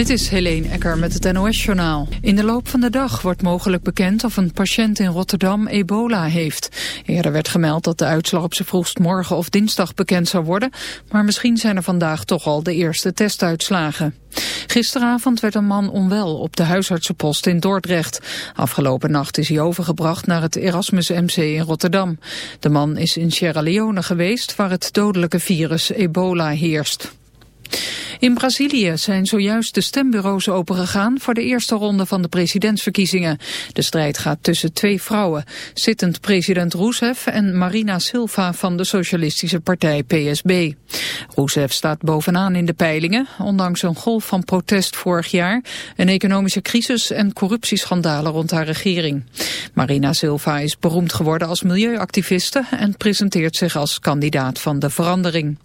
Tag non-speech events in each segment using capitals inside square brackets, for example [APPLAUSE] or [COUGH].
Dit is Helene Ecker met het NOS-journaal. In de loop van de dag wordt mogelijk bekend of een patiënt in Rotterdam ebola heeft. Eerder werd gemeld dat de uitslag op zijn vroegst morgen of dinsdag bekend zou worden... maar misschien zijn er vandaag toch al de eerste testuitslagen. Gisteravond werd een man onwel op de huisartsenpost in Dordrecht. Afgelopen nacht is hij overgebracht naar het Erasmus MC in Rotterdam. De man is in Sierra Leone geweest waar het dodelijke virus ebola heerst. In Brazilië zijn zojuist de stembureaus opengegaan voor de eerste ronde van de presidentsverkiezingen. De strijd gaat tussen twee vrouwen, zittend president Rousseff en Marina Silva van de socialistische partij PSB. Rousseff staat bovenaan in de peilingen, ondanks een golf van protest vorig jaar, een economische crisis en corruptieschandalen rond haar regering. Marina Silva is beroemd geworden als milieuactiviste en presenteert zich als kandidaat van de verandering.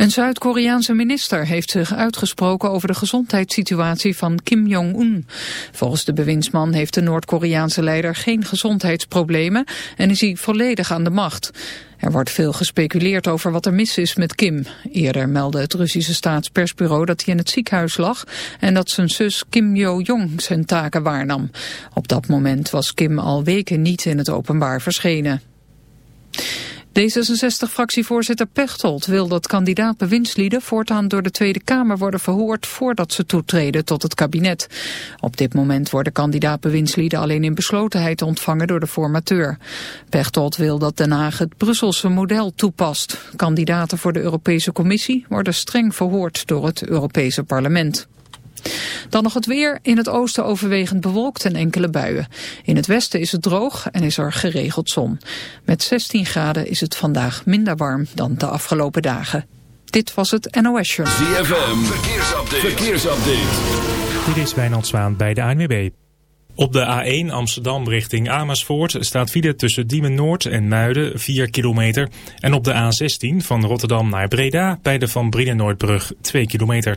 Een Zuid-Koreaanse minister heeft zich uitgesproken over de gezondheidssituatie van Kim Jong-un. Volgens de bewindsman heeft de Noord-Koreaanse leider geen gezondheidsproblemen en is hij volledig aan de macht. Er wordt veel gespeculeerd over wat er mis is met Kim. Eerder meldde het Russische staatspersbureau dat hij in het ziekenhuis lag en dat zijn zus Kim Yo-jong zijn taken waarnam. Op dat moment was Kim al weken niet in het openbaar verschenen. D66-fractievoorzitter Pechtold wil dat kandidaat-bewindslieden voortaan door de Tweede Kamer worden verhoord voordat ze toetreden tot het kabinet. Op dit moment worden kandidaat-bewindslieden alleen in beslotenheid ontvangen door de formateur. Pechtold wil dat Den Haag het Brusselse model toepast. Kandidaten voor de Europese Commissie worden streng verhoord door het Europese parlement. Dan nog het weer. In het oosten overwegend bewolkt en enkele buien. In het westen is het droog en is er geregeld zon. Met 16 graden is het vandaag minder warm dan de afgelopen dagen. Dit was het NOS Show. ZFM, verkeersupdate. verkeersupdate. Dit is Wijnand Zwaan bij de ANWB. Op de A1 Amsterdam richting Amersfoort staat file tussen Diemen Noord en Muiden 4 kilometer. En op de A16 van Rotterdam naar Breda bij de Van Brienenoordbrug 2 kilometer.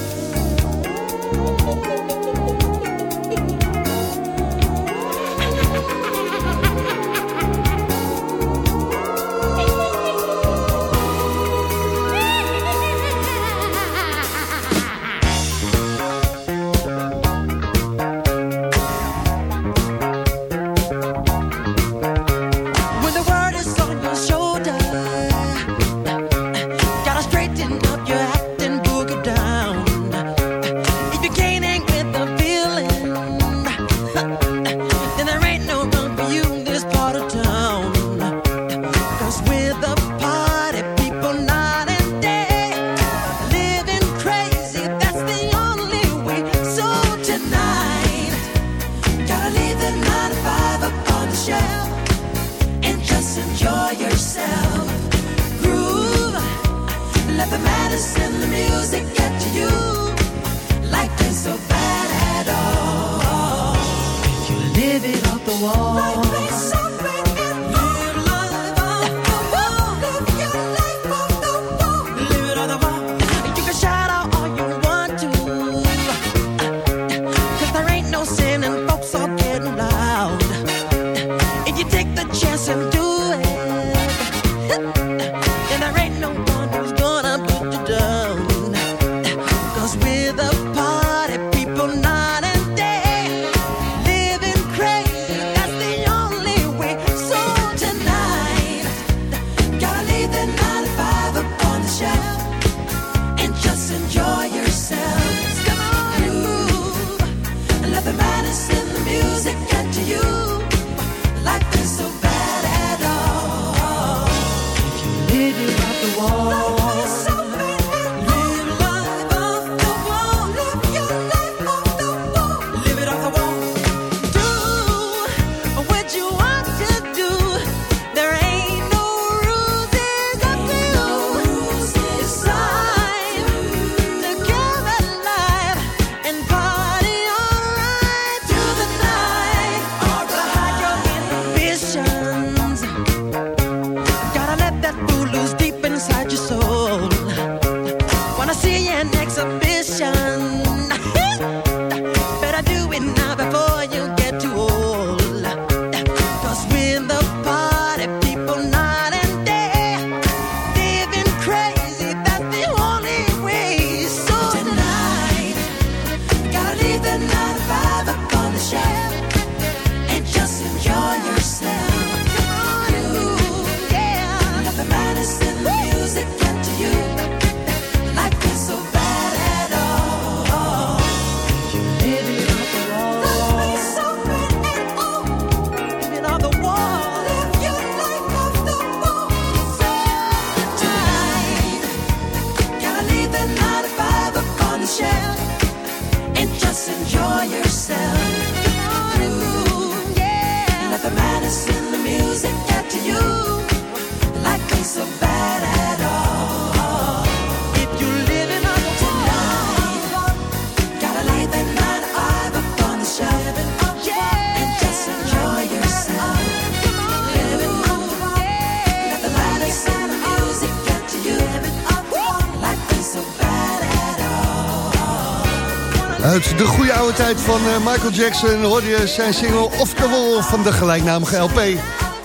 De goede oude tijd van eh, Michael Jackson hoorde je zijn single Off the Wall van de gelijknamige LP.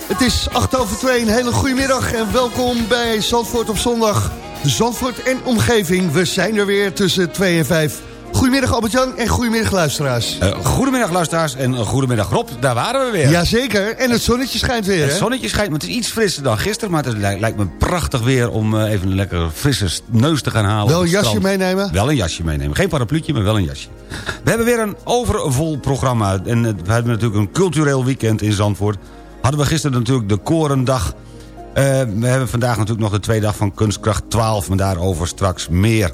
Het is 8 over 2, een hele goede middag en welkom bij Zandvoort op zondag. Zandvoort en omgeving, we zijn er weer tussen 2 en 5. Goedemiddag Albert-Jan en goedemiddag luisteraars. Uh, goedemiddag luisteraars en uh, goedemiddag Rob, daar waren we weer. Jazeker, en het zonnetje schijnt weer. Het zonnetje schijnt, maar het is iets frisser dan gisteren... maar het lijkt, lijkt me prachtig weer om uh, even een lekker frisse neus te gaan halen. Wel een jasje strand. meenemen? Wel een jasje meenemen. Geen parapluutje, maar wel een jasje. We hebben weer een overvol programma. En we hebben natuurlijk een cultureel weekend in Zandvoort. Hadden we gisteren natuurlijk de Korendag... we hebben vandaag natuurlijk nog de tweede dag van Kunstkracht 12... maar daarover straks meer...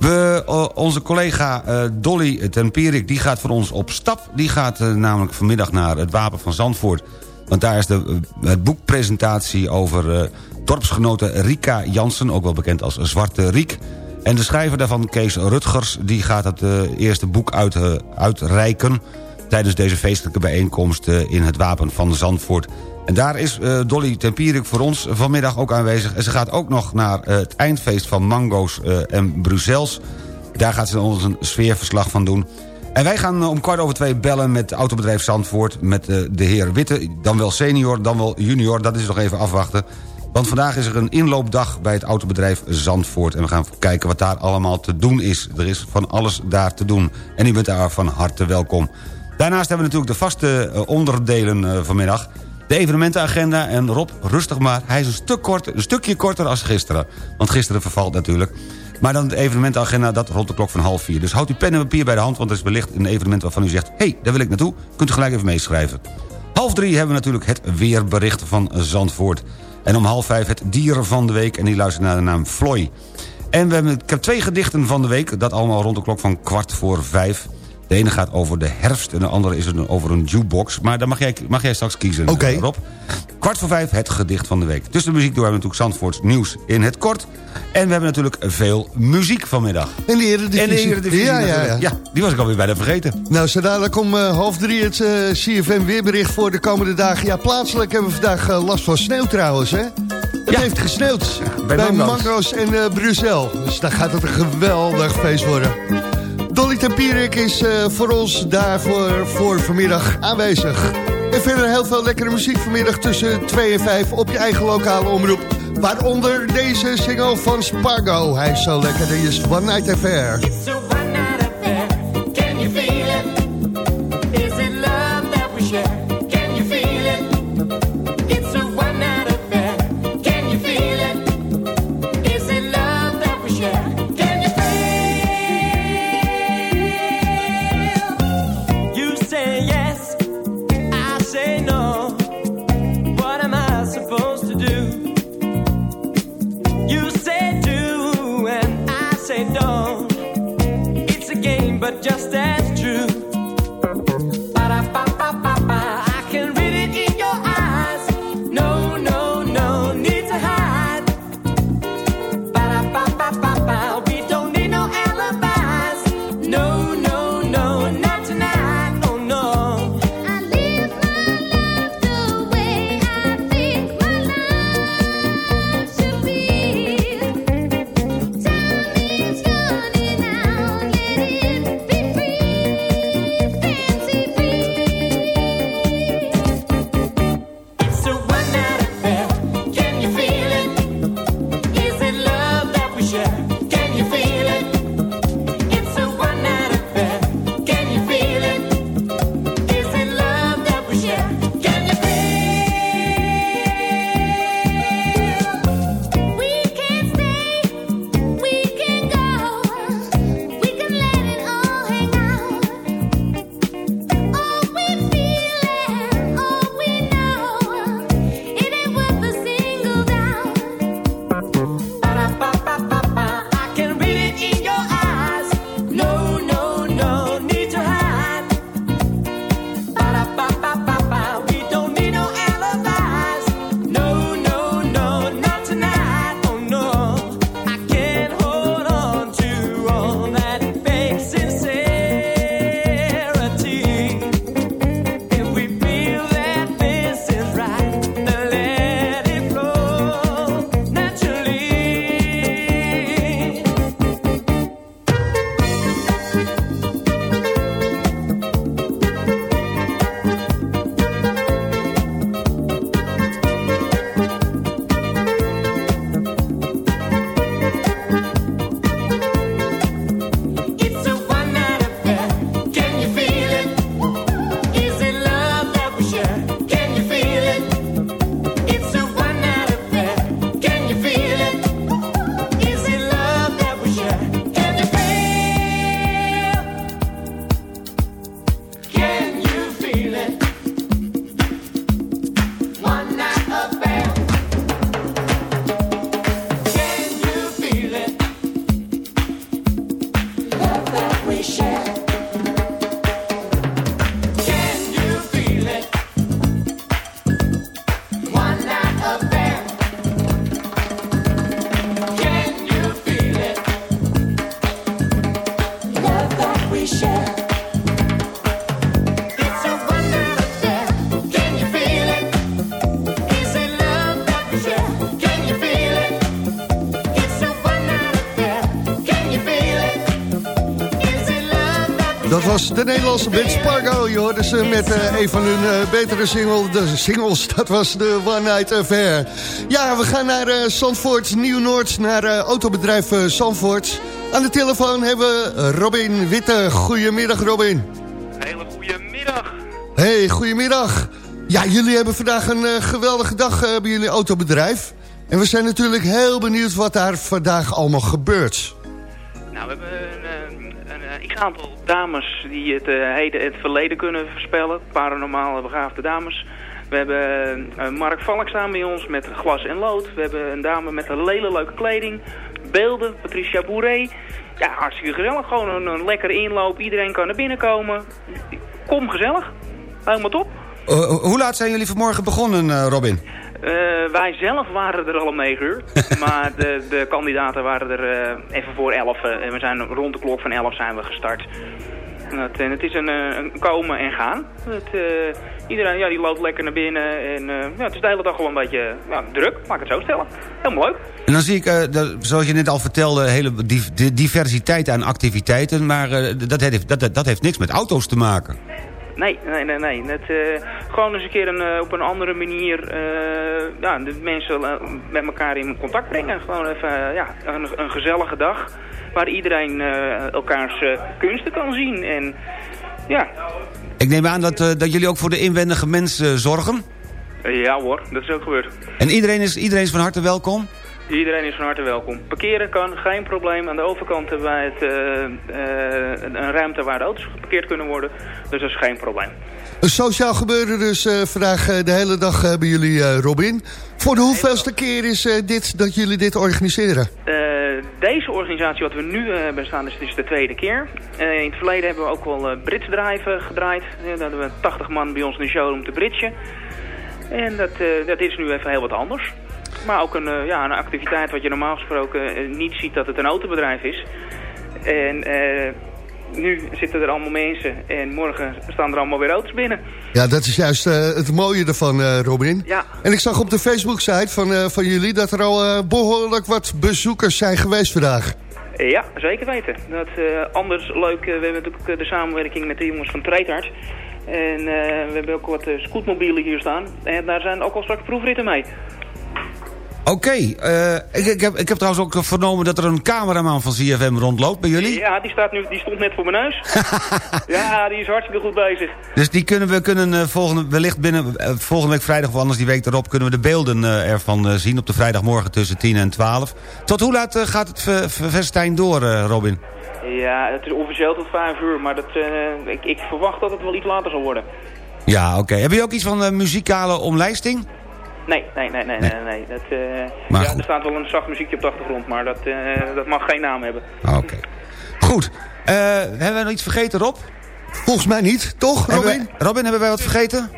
We, uh, onze collega uh, Dolly Tempierik die gaat voor ons op stap. Die gaat uh, namelijk vanmiddag naar het Wapen van Zandvoort. Want daar is de het boekpresentatie over dorpsgenote Rika Jansen... ook wel bekend als Zwarte Riek. En de schrijver daarvan, Kees Rutgers... die gaat het eerste boek uit, uitreiken... tijdens deze feestelijke bijeenkomst in het Wapen van Zandvoort... En daar is uh, Dolly Tempierik voor ons vanmiddag ook aanwezig. En ze gaat ook nog naar uh, het eindfeest van Mango's uh, en Brussels. Daar gaat ze ons een sfeerverslag van doen. En wij gaan om kwart over twee bellen met autobedrijf Zandvoort... met de heer Witte, dan wel senior, dan wel junior. Dat is nog even afwachten. Want vandaag is er een inloopdag bij het autobedrijf Zandvoort. En we gaan kijken wat daar allemaal te doen is. Er is van alles daar te doen. En u bent daar van harte welkom. Daarnaast hebben we natuurlijk de vaste onderdelen vanmiddag... De evenementenagenda en Rob, rustig maar. Hij is een, stuk korter, een stukje korter als gisteren. Want gisteren vervalt natuurlijk. Maar dan de evenementenagenda, dat rond de klok van half vier. Dus houdt uw pen en papier bij de hand, want er is wellicht een evenement waarvan u zegt... hé, hey, daar wil ik naartoe, kunt u gelijk even meeschrijven. Half drie hebben we natuurlijk het weerbericht van Zandvoort. En om half vijf het dieren van de week en die luistert naar de naam Floy. En we hebben, ik heb twee gedichten van de week, dat allemaal rond de klok van kwart voor vijf... De ene gaat over de herfst en de andere is een, over een jukebox. Maar dan mag jij, mag jij straks kiezen, Oké. eh, Rob. Kwart voor vijf, het gedicht van de week. Tussen de muziek door hebben we natuurlijk Zandvoorts nieuws in het kort. En we hebben natuurlijk veel muziek vanmiddag. En de Eredivisie. En de Eredivisie Ja, ja, ja. ja, die was ik alweer bijna vergeten. Nou, zo dadelijk om eh, half drie het eh, CFM weerbericht voor de komende dagen. Ja, plaatselijk hebben we vandaag last van sneeuw trouwens, hè? Het Ja. heeft gesneeuwd bij, bij Mango's. En Brussel. Dus daar gaat het een geweldig feest worden. Dolly Tempierik is eh, voor ons daarvoor voor vanmiddag aanwezig. En verder heel veel lekkere muziek vanmiddag tussen 2 en 5 op je eigen lokale omroep. Waaronder deze single van Spargo. Hij is zo lekker, die is One Night was de Nederlandse band Spargo. Je hoorde ze met eh, een van hun eh, betere single, de singles. Dat was de One Night Affair. Ja, we gaan naar eh Zandvoort, Nieuw-Noord, naar autobedrijf Zandvoort. Aan de telefoon hebben we Robin Witte. Goedemiddag, Robin. Hele goede middag. Hey, goedemiddag. Ja, jullie hebben vandaag een geweldige dag bij jullie autobedrijf. En we zijn natuurlijk heel benieuwd wat daar vandaag allemaal gebeurt. Nou, we hebben een, een, een x-aantal dames die het eh, heden en het verleden kunnen voorspellen. Paranormale begaafde dames. We hebben eh, Mark Valk staan bij ons met glas en lood. We hebben een dame met een hele leuke kleding. Beelden, Patricia Bourré. ja, hartstikke gezellig. Gewoon een, een lekkere inloop. Iedereen kan naar binnen komen. Kom gezellig. Helemaal top. Eh, hoe laat zijn jullie vanmorgen begonnen, eh, Robin? Eh, wij zelf waren er al om 9 uur. [LAUGHS] maar de, de kandidaten waren er eh, even voor 11. eh, en we zijn rond de klok van 11 zijn we gestart. En het, en het is een, eh, een komen en gaan. Eh, iedereen ja, die loopt lekker naar binnen. En eh, ja, het is de hele dag gewoon een beetje ja, druk, laat ik het zo stellen. Helemaal leuk. En dan zie ik, eh, zoals je net al vertelde, hele div- di- diversiteit aan activiteiten. Maar eh, dat, heeft, dat, dat, heeft niks met auto's te maken. Nee, nee, nee, nee. Het, eh, gewoon eens een keer een, eh, op een andere manier eh, ja, de mensen eh, met elkaar in contact brengen. Gewoon even eh, ja, een, een gezellige dag waar iedereen eh, elkaars eh, kunsten kan zien. En ja, Ik neem aan dat, eh, dat jullie ook voor de inwendige mensen zorgen. ja hoor, dat is ook gebeurd. En iedereen is, iedereen is van harte welkom? Iedereen is van harte welkom. Parkeren kan, geen probleem. Aan de overkant hebben wij het, eh, eh, een ruimte waar de auto's geparkeerd kunnen worden. Dus dat is geen probleem. Een sociaal gebeuren dus eh, vandaag de hele dag bij jullie, Robin. Voor de hoeveelste keer is dit dat jullie dit organiseren? Deze organisatie wat we nu hebben staan, is, is de tweede keer. In het verleden hebben we ook wel uh, britsdrijven gedraaid. Dan hadden we 80 man bij ons in de showroom te britsen. En dat, dat is nu even heel wat anders. Maar ook een, eh, ja, een activiteit wat je normaal gesproken eh, niet ziet dat het een autobedrijf is. En eh, nu zitten er allemaal mensen en morgen staan er allemaal weer auto's binnen. Ja, dat is juist het mooie ervan, Robin. Ja. En ik zag op de Facebook-site van, van jullie... dat er al eh, behoorlijk wat bezoekers zijn geweest vandaag. Ja, zeker weten. Dat, anders leuk, we hebben natuurlijk de samenwerking met de jongens van Treithart. En we hebben ook wat scootmobielen hier staan. En daar zijn ook al straks proefritten mee. Oké, eh, ik, ik, heb, ik heb trouwens ook vernomen dat er een cameraman van CFM rondloopt bij jullie. Ja, die, staat nu, die stond net voor mijn neus. [LAUGHS] ja, die is hartstikke goed bezig. Dus die kunnen we kunnen eh, volgende, wellicht binnen eh, volgende week vrijdag of anders die week erop... kunnen we de beelden ervan zien op de vrijdagmorgen tussen 10 en 12. Tot hoe laat gaat het fe- fe- festijn door, Robin? Ja, het is officieel tot vijf uur, maar dat, ik, ik verwacht dat het wel iets later zal worden. Ja, oké. Heb je ook iets van muzikale omlijsting? Nee, nee, nee, nee, nee. nee. Dat, eh, Maar ja, goed. er staat wel een zacht muziekje op de achtergrond, maar dat, eh, dat mag geen naam hebben. Oké. Goed. Eh, hebben we nog iets vergeten, Rob? Volgens mij niet, toch, Hebben Robin? wij- Robin, hebben wij wat vergeten?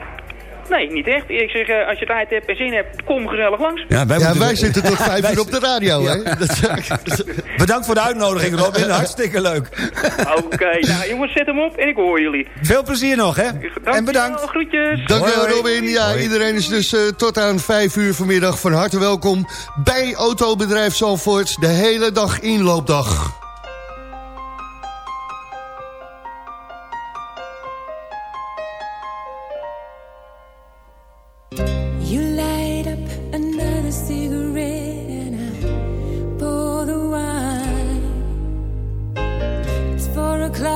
Nee, niet echt. Ik zeg, eh, als je tijd hebt en zin hebt, kom gezellig langs. Ja, wij, Ja, moeten- wij zitten tot [LAUGHS] vijf uur op de radio, hè? [LAUGHS] Dat, Bedankt voor de uitnodiging, Robin. [LAUGHS] Hartstikke leuk. Oké, nou jongens, zet hem op en ik hoor jullie. Veel plezier nog, hè? En Dankjewel, bedankt. Groetjes. Dankjewel. Robin. Ja, Hoi. iedereen is dus eh, tot aan vijf uur vanmiddag van harte welkom... bij Autobedrijf Zalvoort, de hele dag inloopdag.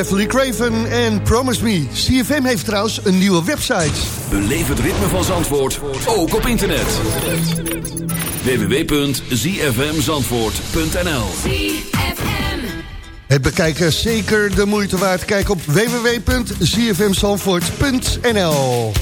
Beverly Craven en Promise Me. CFM heeft trouwens een nieuwe website. Beleef het ritme van Zandvoort, ook op internet. www.zfmzandvoort.nl Het bekijken zeker de moeite waard. Kijk op www.zfmzandvoort.nl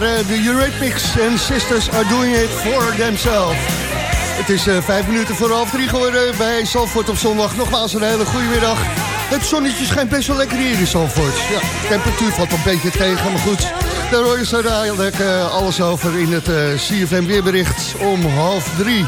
waren eh, de Eurythmics Sisters Are Doing It For Themselves. Het is eh, vijf minuten voor half drie geworden bij Salford op zondag. Nogmaals een hele goede middag. Het zonnetje schijnt best wel lekker hier in Salford. Ja, de temperatuur valt een beetje tegen, maar goed. Daar hoor je zo dadelijk eh, alles over in het CFM weerbericht om half drie.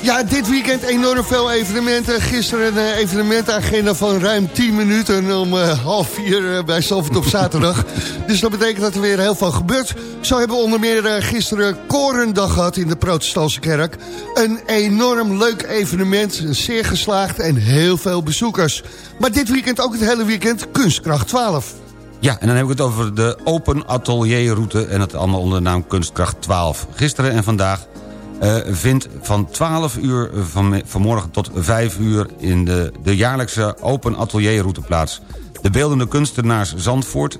Ja, dit weekend enorm veel evenementen. Gisteren een evenementagenda van ruim 10 minuten om half vier bij Salford op zaterdag. dus dat betekent dat er weer heel veel gebeurt. Zo hebben we onder meer uh, gisteren Korendag gehad in de protestantse kerk. Een enorm leuk evenement, zeer geslaagd en heel veel bezoekers. Maar dit weekend, ook het hele weekend, Kunstkracht 12. Ja, en dan heb ik het over de open atelierroute en het allemaal ondernaam Kunstkracht 12. Gisteren en vandaag eh, vindt van 12 uur van, vanmorgen tot 5 uur in de, de jaarlijkse open atelierroute plaats. De beeldende kunstenaars Zandvoort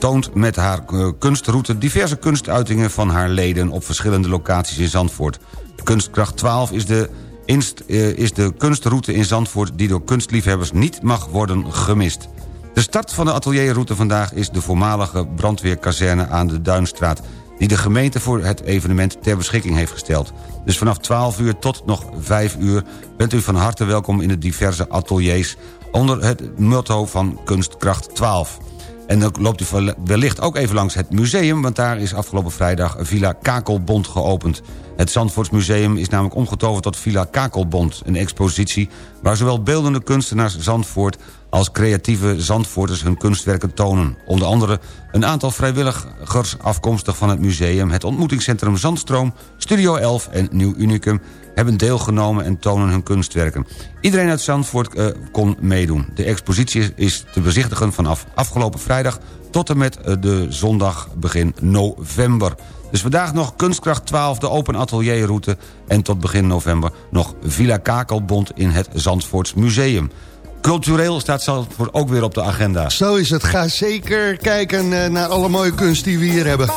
toont met haar eh, kunstroute... diverse kunstuitingen van haar leden op verschillende locaties in Zandvoort. Kunstkracht 12 is de, inst, eh, is de kunstroute in Zandvoort... die door kunstliefhebbers niet mag worden gemist. De start van de atelierroute vandaag is de voormalige brandweerkazerne aan de Duinstraat... die de gemeente voor het evenement ter beschikking heeft gesteld. Dus vanaf 12 uur tot nog 5 uur bent u van harte welkom in de diverse ateliers... onder het motto van Kunstkracht 12. En dan loopt u wellicht ook even langs het museum... want daar is afgelopen vrijdag Villa Kakelbond geopend. Het Zandvoortsmuseum is namelijk omgetoverd tot Villa Kakelbond... een expositie waar zowel beeldende kunstenaars Zandvoort... als creatieve Zandvoorters hun kunstwerken tonen. Onder andere een aantal vrijwilligers afkomstig van het museum... het ontmoetingscentrum Zandstroom, Studio 11 en Nieuw Unicum... hebben deelgenomen en tonen hun kunstwerken. Iedereen uit Zandvoort eh, kon meedoen. De expositie is te bezichtigen vanaf afgelopen vrijdag... tot en met eh, de zondag begin november. Dus vandaag nog Kunstkracht 12, de open atelierroute... en tot begin november nog Villa Kakelbond in het Zandvoorts Museum. Cultureel staat Zandvoort ook weer op de agenda. Zo is het. Ga zeker kijken eh, naar alle mooie kunst die we hier hebben.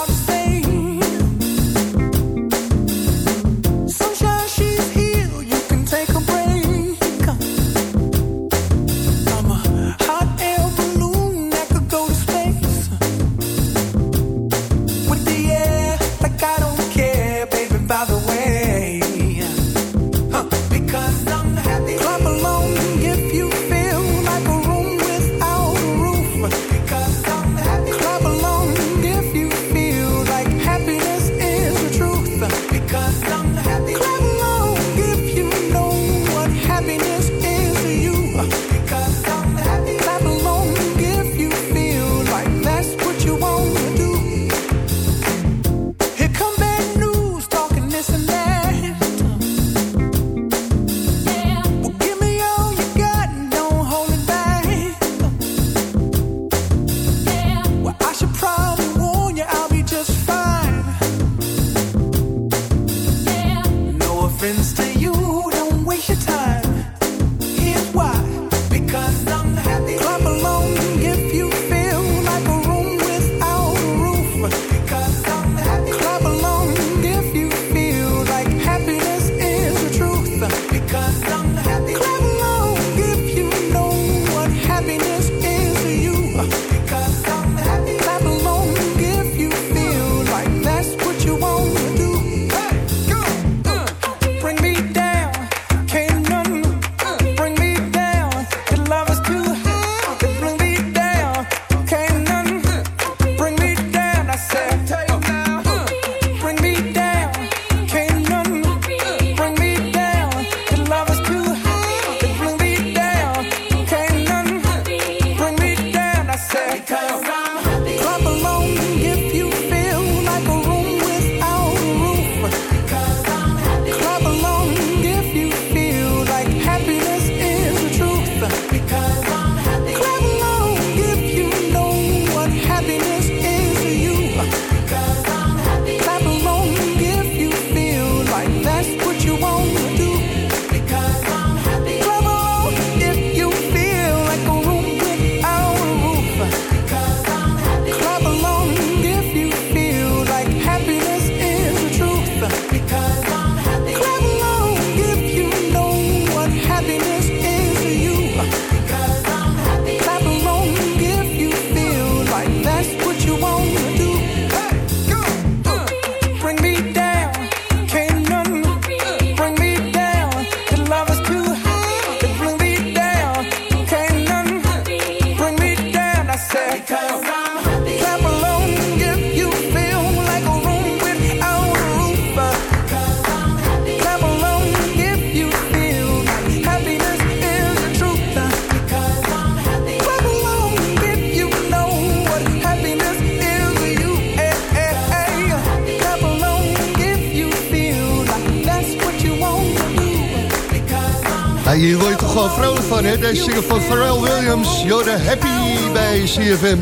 You're Happy bij CFM.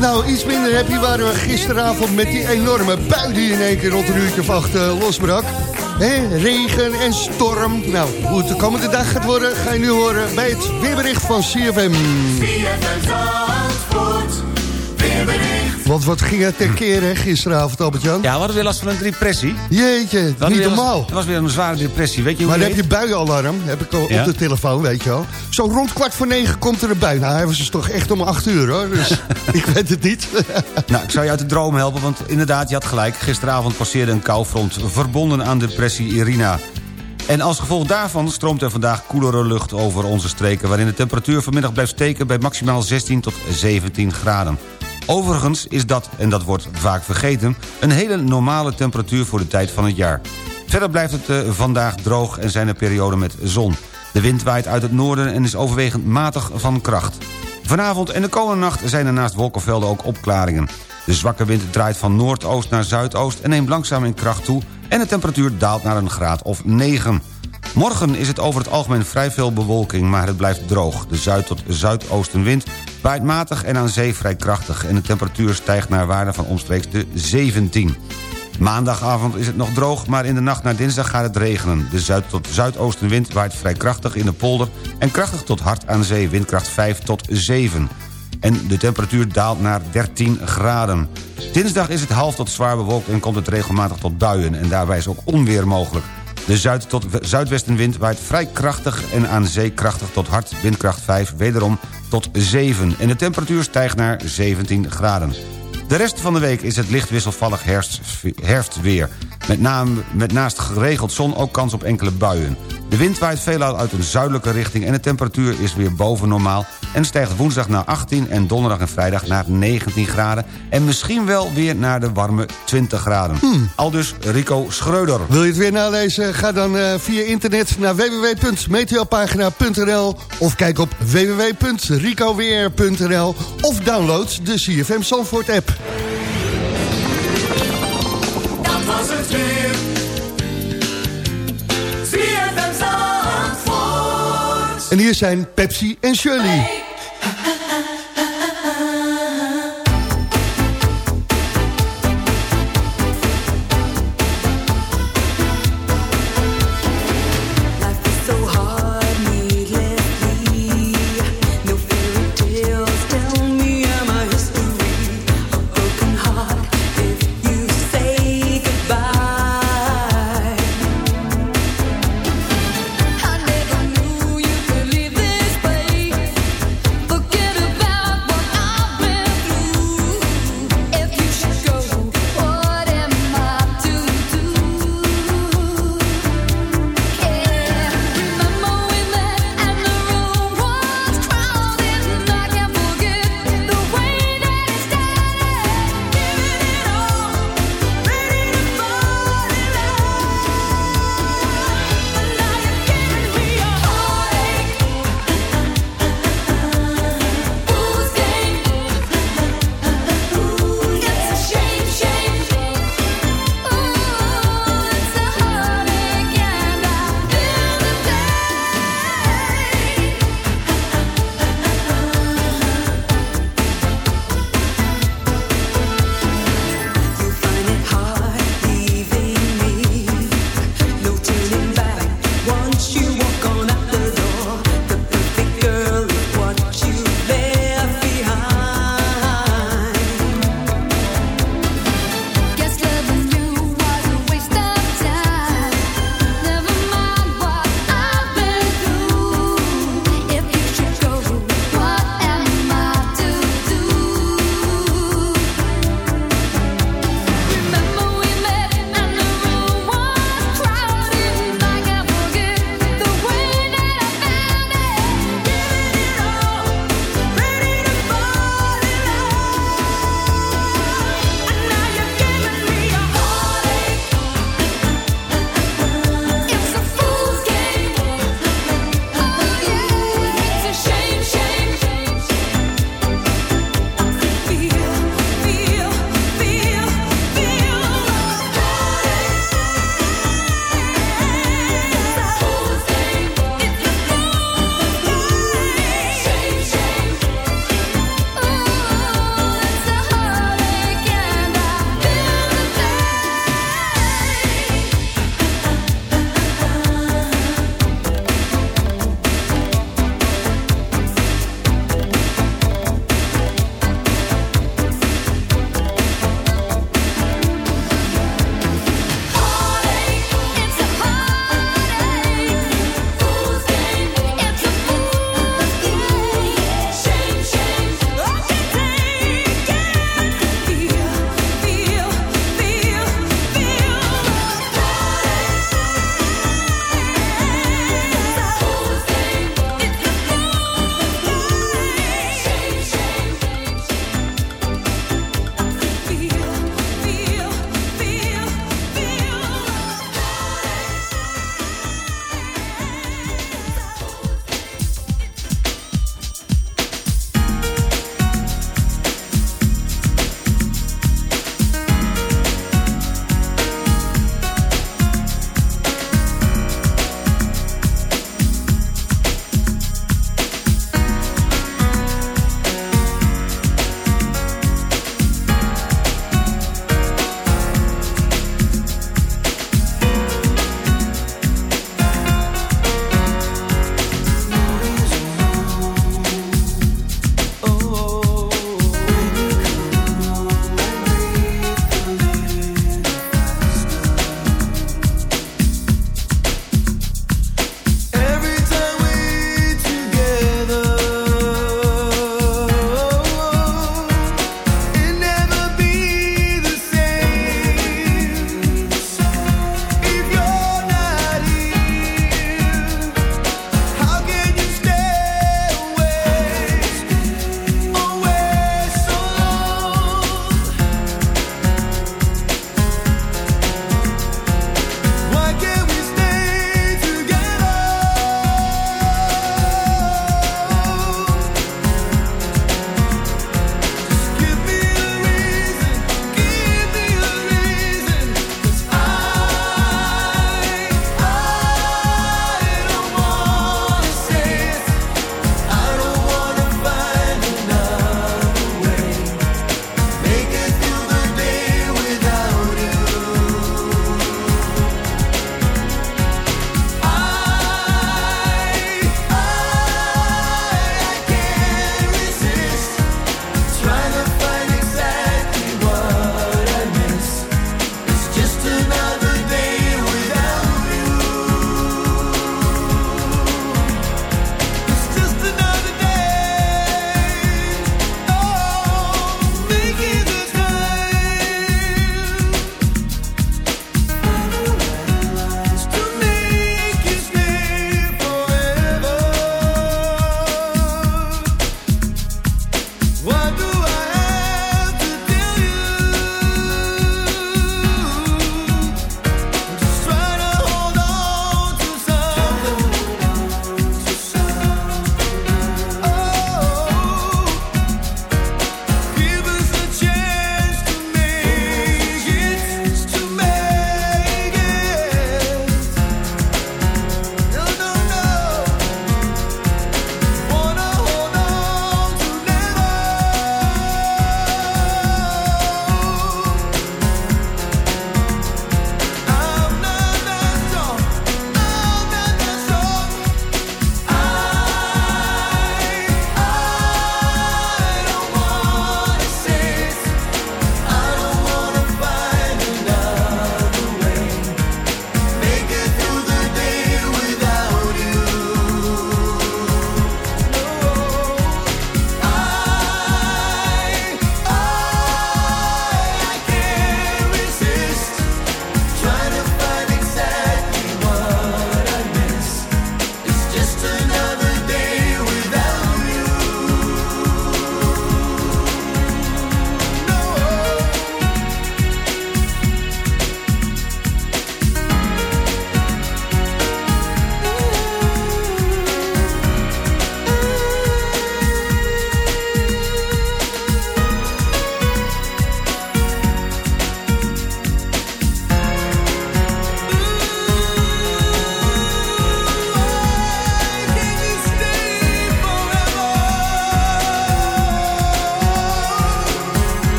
Nou, iets minder happy waren we gisteravond met die enorme bui die in één keer rond een uurtje of acht eh, losbrak. Hè, regen en storm. Nou, hoe het de komende dag gaat worden, ga je nu horen bij het weerbericht van CFM. Want wat ging het ter keer hè, gisteravond, Albert-Jan? Ja, we hadden weer last van een depressie. Jeetje, niet normaal. Het was weer een zware depressie. Weet je hoe Maar dan heb je buienalarm, heb ik al Ja? op de telefoon, weet je wel. Zo rond kwart voor negen komt er een bui. Nou, hij was dus toch echt om acht uur, hoor. Dus [LAUGHS] ik weet het niet. [LAUGHS] Nou, ik zou je uit de droom helpen, want inderdaad, je had gelijk. Gisteravond passeerde een koufront verbonden aan depressie Irina. En als gevolg daarvan stroomt er vandaag koelere lucht over onze streken... waarin de temperatuur vanmiddag blijft steken bij maximaal 16 tot 17 graden. Overigens is dat, en dat wordt vaak vergeten... een hele normale temperatuur voor de tijd van het jaar. Verder blijft het eh, vandaag droog en zijn er perioden met zon. De wind waait uit het noorden en is overwegend matig van kracht. Vanavond en de komende nacht zijn er naast wolkenvelden ook opklaringen. De zwakke wind draait van noordoost naar zuidoost en neemt langzaam in kracht toe... en de temperatuur daalt naar een graad of 9. Morgen is het over het algemeen vrij veel bewolking, maar het blijft droog. De zuid- tot zuidoostenwind waait matig en aan zee vrij krachtig... en de temperatuur stijgt naar waarde van omstreeks de 17. Maandagavond is het nog droog, maar in de nacht naar dinsdag gaat het regenen. De zuid- tot zuidoostenwind waait vrij krachtig in de polder... en krachtig tot hard aan zee, windkracht 5 tot 7. En de temperatuur daalt naar 13 graden. Dinsdag is het half tot zwaar bewolkt en komt het regelmatig tot buien... en daarbij is ook onweer mogelijk. De zuid- tot we- zuidwestenwind waait vrij krachtig en aan zee krachtig tot hard, windkracht 5, wederom tot 7. En de temperatuur stijgt naar 17 graden. De rest van de week is het licht wisselvallig herfst, herfstweer. Met, name, met naast geregeld zon ook kans op enkele buien. De wind waait veelal uit een zuidelijke richting... en de temperatuur is weer boven normaal... en stijgt woensdag naar 18 en donderdag en vrijdag naar 19 graden... en misschien wel weer naar de warme 20 graden. Aldus Rico Schreuder. Wil je het weer nalezen? Ga dan eh, via internet naar www.meteopagina.nl of kijk op www.ricoweer.nl of download de CFM Zandvoort app. Was het weer. En hier zijn Pepsi en Shirley. Life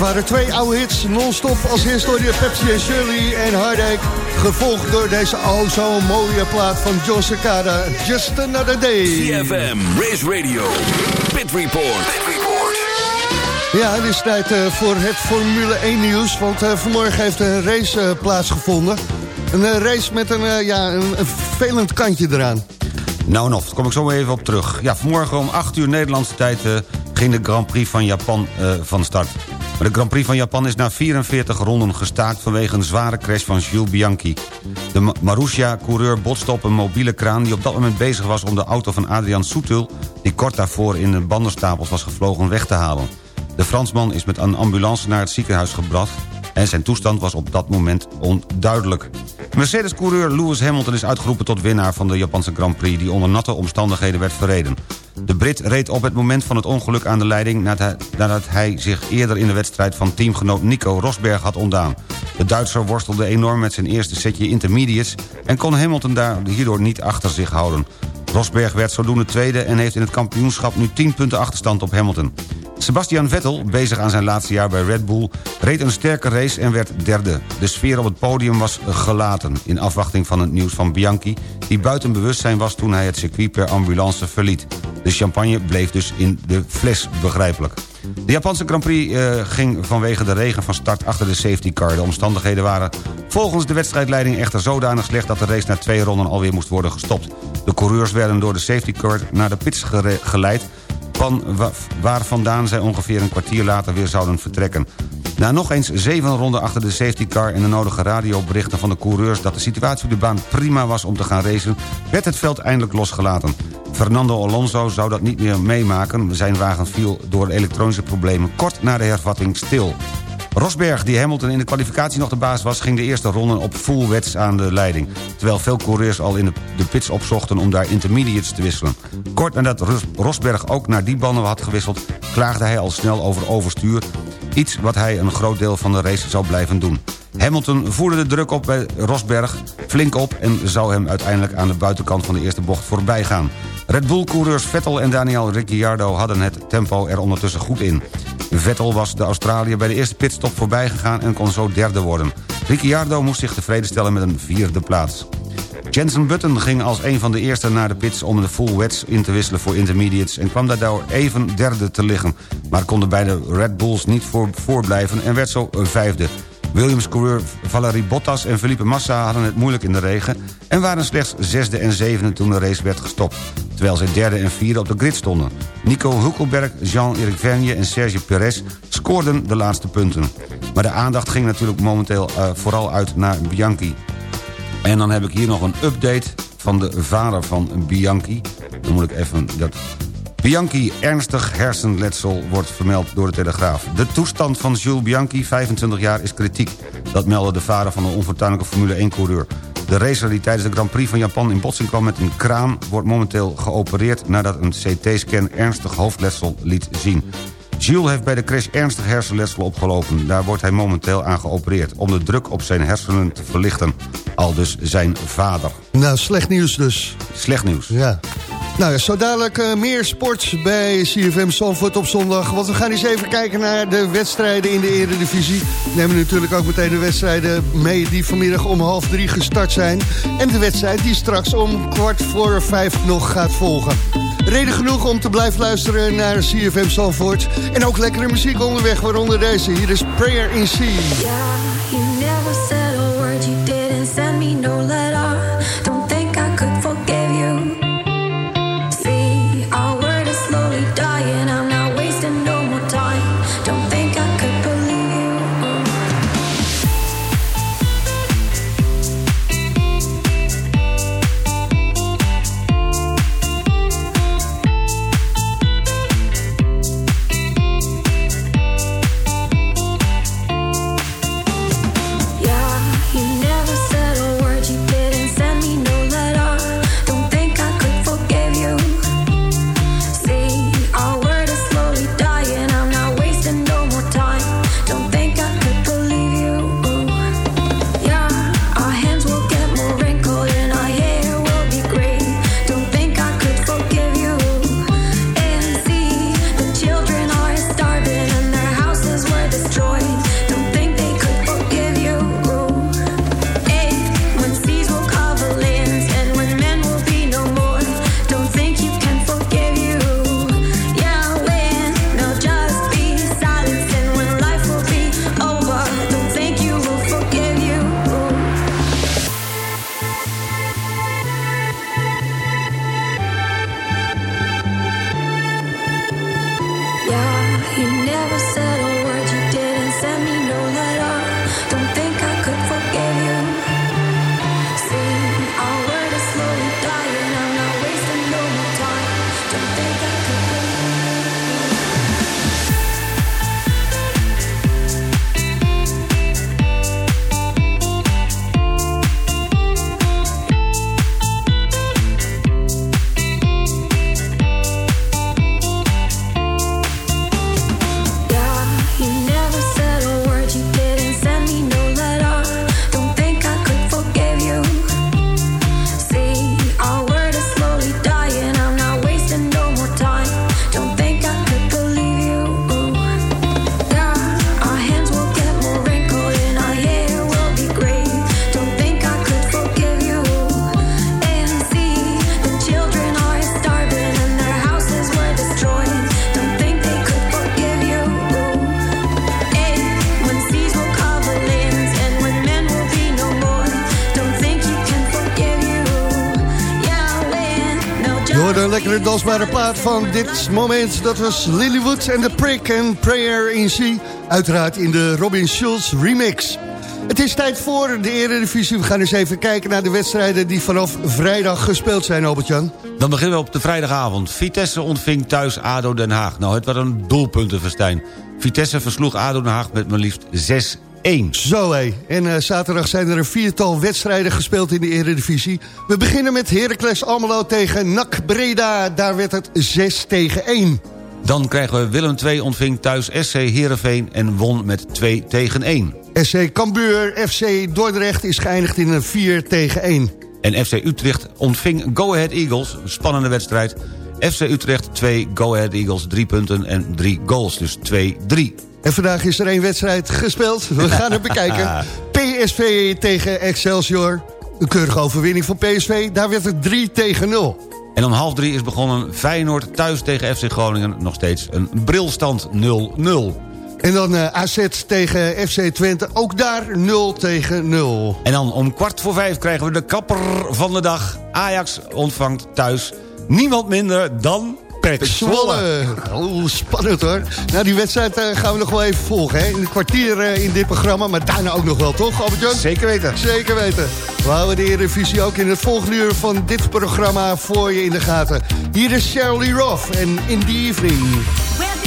waren twee oude hits, non-stop. Als je Pepsi en Shirley en Hardijk. Gevolgd door deze al zo mooie plaat van John Cicada. Just Another Day. CFM, Race Radio, Pit Report. Ja, het is tijd eh, voor het Formule 1 nieuws. Want eh, vanmorgen heeft een race eh, plaatsgevonden. Een race met een, ja, een, een vervelend kantje eraan. Nou en of, daar kom ik zo even op terug. Ja, vanmorgen om 8 uur Nederlandse tijd eh, ging de Grand Prix van Japan eh, van start. De Grand Prix van Japan is na 44 ronden gestaakt... vanwege een zware crash van Jules Bianchi. De Ma- Marussia-coureur botste op een mobiele kraan... die op dat moment bezig was om de auto van Adrian Soetul... die kort daarvoor in de bandenstapels was gevlogen, weg te halen. De Fransman is met een ambulance naar het ziekenhuis gebracht... en zijn toestand was op dat moment onduidelijk. Mercedes-coureur Lewis Hamilton is uitgeroepen tot winnaar van de Japanse Grand Prix... die onder natte omstandigheden werd verreden. De Brit reed op het moment van het ongeluk aan de leiding... nadat hij, zich eerder in de wedstrijd van teamgenoot Nico Rosberg had ontdaan. De Duitser worstelde enorm met zijn eerste setje intermediates... en kon Hamilton daar hierdoor niet achter zich houden. Rosberg werd zodoende tweede en heeft in het kampioenschap nu 10 punten achterstand op Hamilton. Sebastian Vettel, bezig aan zijn laatste jaar bij Red Bull... reed een sterke race en werd derde. De sfeer op het podium was gelaten... in afwachting van het nieuws van Bianchi... die buiten bewustzijn was toen hij het circuit per ambulance verliet. De champagne bleef dus in de fles, begrijpelijk. De Japanse Grand Prix eh, ging vanwege de regen van start achter de safety car. De omstandigheden waren volgens de wedstrijdleiding echter zodanig slecht... dat de race na twee ronden alweer moest worden gestopt. De coureurs werden door de safety car naar de pits geleid... Van wa- waar vandaan zij ongeveer een kwartier later weer zouden vertrekken. Na nog eens zeven ronden achter de safety car... en de nodige radioberichten van de coureurs... dat de situatie op de baan prima was om te gaan racen... werd het veld eindelijk losgelaten. Fernando Alonso zou dat niet meer meemaken. Zijn wagen viel door elektronische problemen kort na de hervatting stil. Rosberg, die Hamilton in de kwalificatie nog de baas was... ging de eerste ronde op full wets aan de leiding. Terwijl veel coureurs al in de, pits opzochten om daar intermediates te wisselen. Kort nadat Ros- Rosberg ook naar die banden had gewisseld... klaagde hij al snel over overstuur. Iets wat hij een groot deel van de race zou blijven doen. Hamilton voerde de druk op bij Rosberg flink op... en zou hem uiteindelijk aan de buitenkant van de eerste bocht voorbij gaan. Red Bull-coureurs Vettel en Daniel Ricciardo hadden het tempo er ondertussen goed in. Vettel was de Australiër bij de eerste pitstop voorbij gegaan... en kon zo derde worden. Ricciardo moest zich tevreden stellen met een vierde plaats. Jensen Button ging als een van de eerste naar de pits... om de full wets in te wisselen voor intermediates... en kwam daardoor even derde te liggen. Maar kon de beide Red Bulls niet voor, voorblijven en werd zo vijfde. Williams-coureur Valerie Bottas en Felipe Massa hadden het moeilijk in de regen... en waren slechts zesde en zevende toen de race werd gestopt. Terwijl zij derde en vierde op de grid stonden. Nico Hulkenberg, Jean-Eric Vergne en Sergio Perez scoorden de laatste punten. Maar de aandacht ging natuurlijk momenteel eh, vooral uit naar Bianchi. En dan heb ik hier nog een update van de vader van Bianchi. Dan moet ik even dat... Bianchi, ernstig hersenletsel, wordt vermeld door de Telegraaf. De toestand van Jules Bianchi, 25 jaar, is kritiek. Dat meldde de vader van de onfortuinlijke Formule 1-coureur. De racer die tijdens de Grand Prix van Japan in botsing kwam met een kraan... wordt momenteel geopereerd nadat een CT-scan ernstig hoofdletsel liet zien. Jules heeft bij de crash ernstig hersenletsel opgelopen. Daar wordt hij momenteel aan geopereerd... om de druk op zijn hersenen te verlichten. Al dus zijn vader. Nou, slecht nieuws dus. Slecht nieuws. Ja. Nou ja, zo dadelijk eh, meer sport bij CFM Zandvoort op zondag. Want we gaan eens even kijken naar de wedstrijden in de eredivisie. We nemen natuurlijk ook meteen de wedstrijden mee die vanmiddag om half drie gestart zijn. En de wedstrijd die straks om kwart voor vijf nog gaat volgen. Reden genoeg om te blijven luisteren naar CFM Zandvoort. En ook lekkere muziek onderweg, waaronder deze. Hier is Prayer in Sea. Van dit moment. Dat was Lilywood en The Prick en Prayer in Sea. Uiteraard in de Robin Schulz remix. Het is tijd voor de Eredivisie. We gaan eens even kijken naar de wedstrijden die vanaf vrijdag gespeeld zijn, Albert-Jan. Dan beginnen we op de vrijdagavond. Vitesse ontving thuis ADO Den Haag. Nou, het was een doelpuntenverstijn. Vitesse versloeg ADO Den Haag met maar liefst 6-1. Zo hé. En eh, zaterdag zijn er een viertal wedstrijden gespeeld in de Eredivisie. We beginnen met Heracles Almelo tegen NAC Breda. Daar werd het 6 tegen 1. Dan krijgen we Willem II ontving thuis SC Heerenveen en won met 2 tegen 1. SC Cambuur, FC Dordrecht is geëindigd in een 4 tegen 1. En FC Utrecht ontving Go Ahead Eagles. Spannende wedstrijd. FC Utrecht 2, Go Ahead Eagles 3 punten en 3 goals. Dus 2-3. En vandaag is er één wedstrijd gespeeld. We gaan het bekijken. [LAUGHS] PSV tegen Excelsior. Een keurige overwinning van PSV. Daar werd het 3 tegen 0. En om half drie is begonnen Feyenoord thuis tegen FC Groningen. Nog steeds een brilstand 0-0. En dan eh, AZ tegen FC Twente. Ook daar 0 tegen 0. En dan om kwart voor vijf krijgen we de kapper van de dag. Ajax ontvangt thuis niemand minder dan PEC Zwolle. Oh, spannend hoor. Nou, die wedstrijd eh, gaan we nog wel even volgen. Hè? In een kwartier eh, in dit programma. Maar daarna ook nog wel, toch, Albert-Jan? Zeker weten. Zeker weten. We houden de Eredivisie ook in het volgende uur van dit programma voor je in de gaten. Hier is Shirley Roth en In the Evening. Where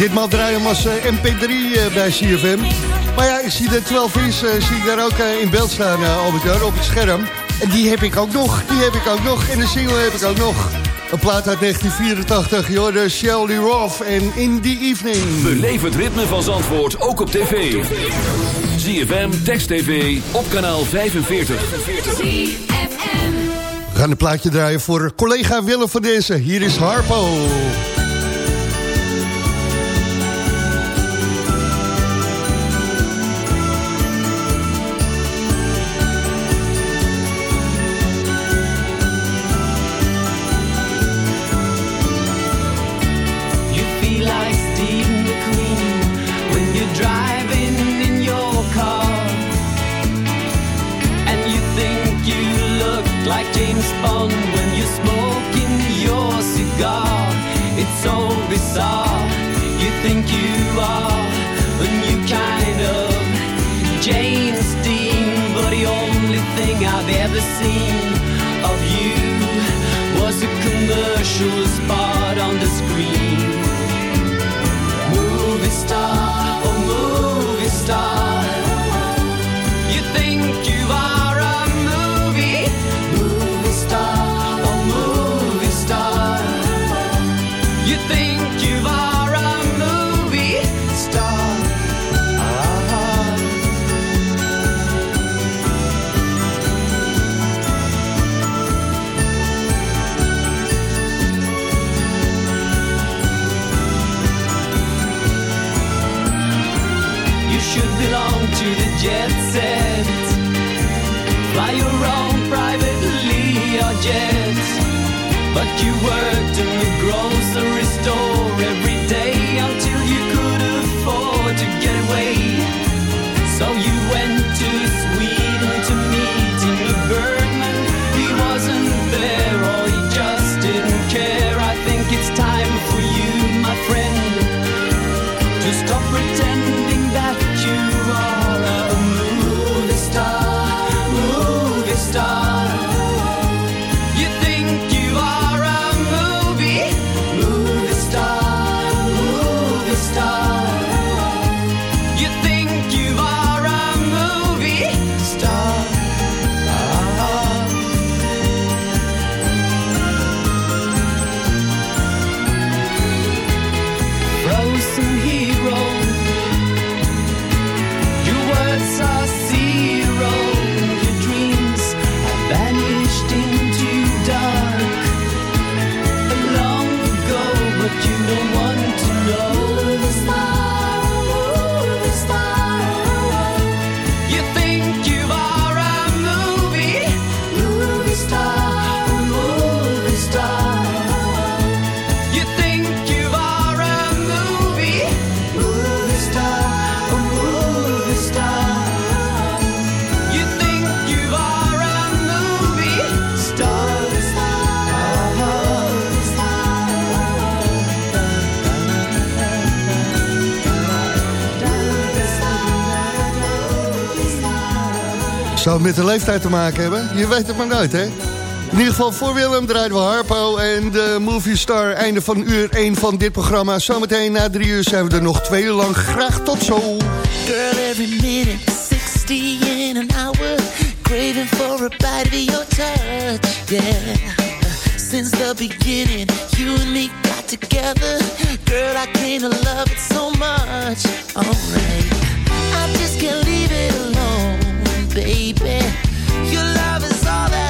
ditmaal draai je hem als eh, MP3 eh, bij CFM. Maar ja, ik zie de 12 inch eh, zie ik daar ook in beeld staan, op het scherm. En die heb ik ook nog, die heb ik ook nog. En de single heb ik ook nog. Een plaat uit 1984, joh, de Shelly Roth en In the Evening. Beleef het ritme van Zandvoort ook op tv. ZFM, Text TV, op kanaal 45. We gaan een plaatje draaien voor collega Willem van Dezen. Hier is Harpo. Met de leeftijd te maken hebben? Je weet het maar nooit, hè? In ieder geval voor Willem draaien we Harpo en de Movie Star. Einde van uur 1 van dit programma. Zometeen na drie uur zijn we er nog twee lang. Graag tot zo. Girl, every minute, 60 in an hour. Craving for a bite of your touch, yeah. Since the beginning, you and me got together. Girl, I came to love it so much. Alright, I just can't leave it alone, baby. Your love is all that